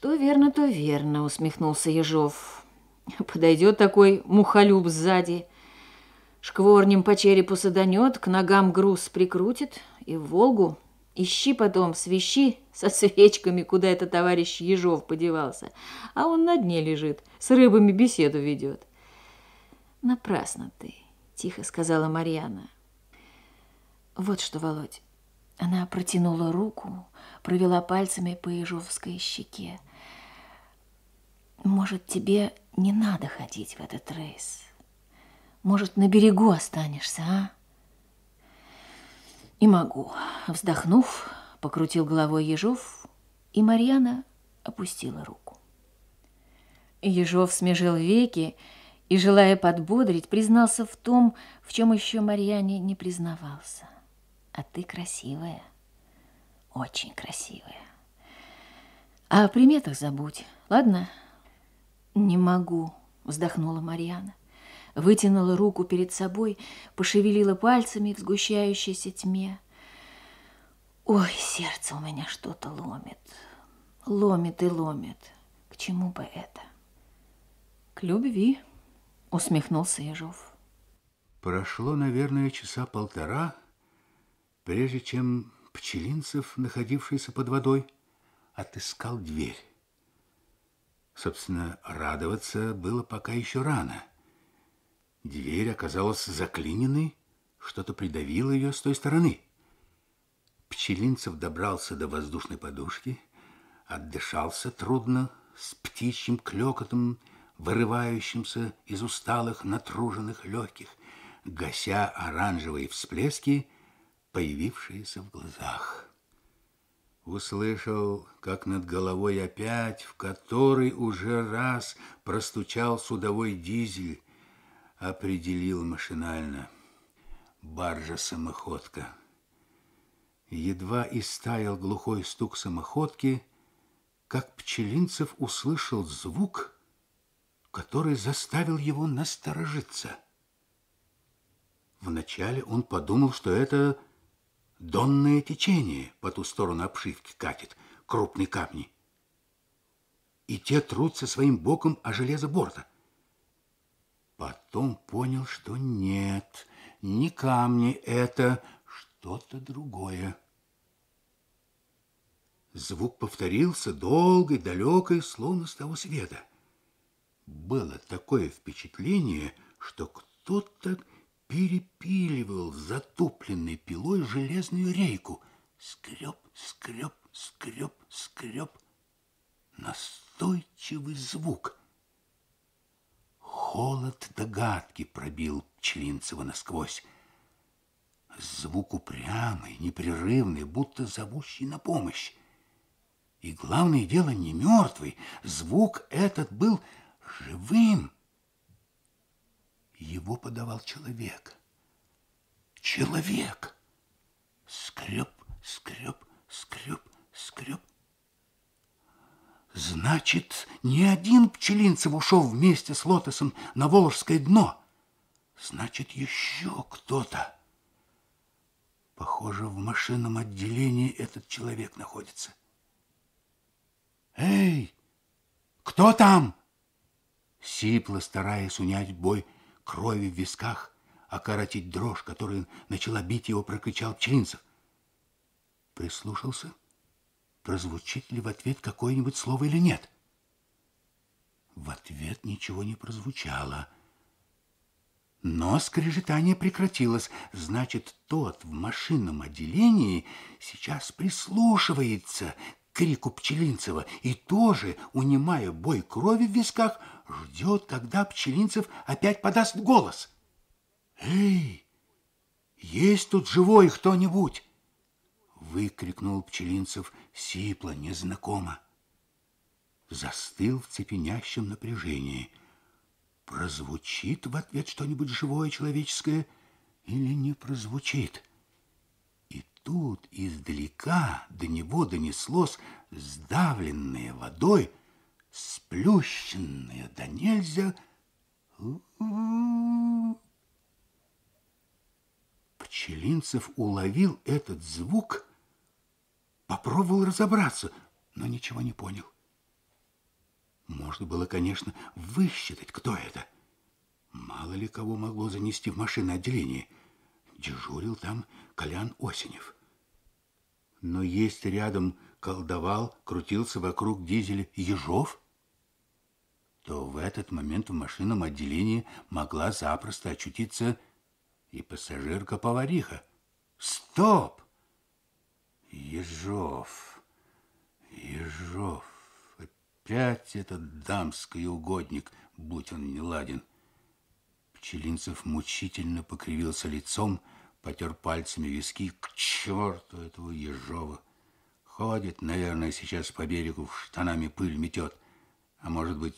Что верно, то верно, усмехнулся Ежов. Подойдет такой мухолюб сзади, шкворнем по черепу саданет, к ногам груз прикрутит и в Волгу. Ищи потом, свищи со свечками, куда этот товарищ Ежов подевался. А он на дне лежит, с рыбами беседу ведет. Напрасно ты, тихо сказала Марьяна. Вот что, Володь. Она протянула руку, провела пальцами по ежовской щеке. Может, тебе не надо ходить в этот рейс? Может, на берегу останешься, а? И могу. Вздохнув, покрутил головой Ежов, и Марьяна опустила руку. Ежов смежил веки и, желая подбодрить, признался в том, в чем еще Марьяне не признавался. А ты красивая, очень красивая. О приметах забудь, ладно? Не могу, вздохнула Марьяна вытянула руку перед собой, пошевелила пальцами в сгущающейся тьме. Ой, сердце у меня что-то ломит, ломит и ломит. К чему бы это? К любви, усмехнулся Ежов. Прошло, наверное, часа полтора, прежде чем Пчелинцев, находившийся под водой, отыскал дверь. Собственно, радоваться было пока еще рано – Дверь оказалась заклиненной, что-то придавило ее с той стороны. Пчелинцев добрался до воздушной подушки, отдышался трудно, с птичьим клёкотом, вырывающимся из усталых, натруженных легких, гася оранжевые всплески, появившиеся в глазах. Услышал, как над головой опять, в который уже раз простучал судовой дизель, определил машинально. Баржа-самоходка. Едва истаял глухой стук самоходки, как Пчелинцев услышал звук, который заставил его насторожиться. Вначале он подумал, что это донное течение по ту сторону обшивки катит, крупные камни. И те трутся своим боком о железо борта. Потом понял, что нет, не камни это, что-то другое. Звук повторился долгой, далекой, словно с того света. Было такое впечатление, что кто-то перепиливал затупленной пилой железную рейку. Скреб, скреб, скреб, скреб. Настойчивый звук — Холод догадки пробил Пчелинцева насквозь. Звук упрямый, непрерывный, будто зовущий на помощь. И главное дело не мертвый, звук этот был живым. Его подавал человек. Человек! Скреб, скреб, скреб, скреб. Значит, не один Пчелинцев ушел вместе с Лотосом на Волжское дно. Значит, еще кто-то. Похоже, в машинном отделении этот человек находится. «Эй, кто там?» Сипло, стараясь унять бой крови в висках, окоротить дрожь, которая начала бить его, прокричал Пчелинцев. Прислушался — прозвучит ли в ответ какое-нибудь слово или нет. В ответ ничего не прозвучало. Но скрежетание прекратилось. Значит, тот в машинном отделении сейчас прислушивается крику Пчелинцева и тоже, унимая бой крови в висках, ждет, когда Пчелинцев опять подаст голос. «Эй, есть тут живой кто-нибудь?» выкрикнул Пчелинцев сипло, незнакомо. Застыл в цепенящем напряжении. Прозвучит в ответ что-нибудь живое, человеческое, или не прозвучит? Тут издалека до него донеслось сдавленное водой, сплющенное да нельзя. Пчелинцев уловил этот звук — Попробовал разобраться, но ничего не понял. Можно было, конечно, высчитать, кто это. Мало ли кого могло занести в машинное отделение. Дежурил там Колян Осенев. Но есть рядом колдовал, крутился вокруг дизеля Ежов, то в этот момент в машинном отделении могла запросто очутиться и пассажирка-повариха. Стоп! Ежов, Ежов, опять этот дамский угодник, будь он не ладен. Пчелинцев мучительно покривился лицом, потер пальцами виски. К черту этого Ежова! Ходит, наверное, сейчас по берегу, штанами пыль метет. А может быть,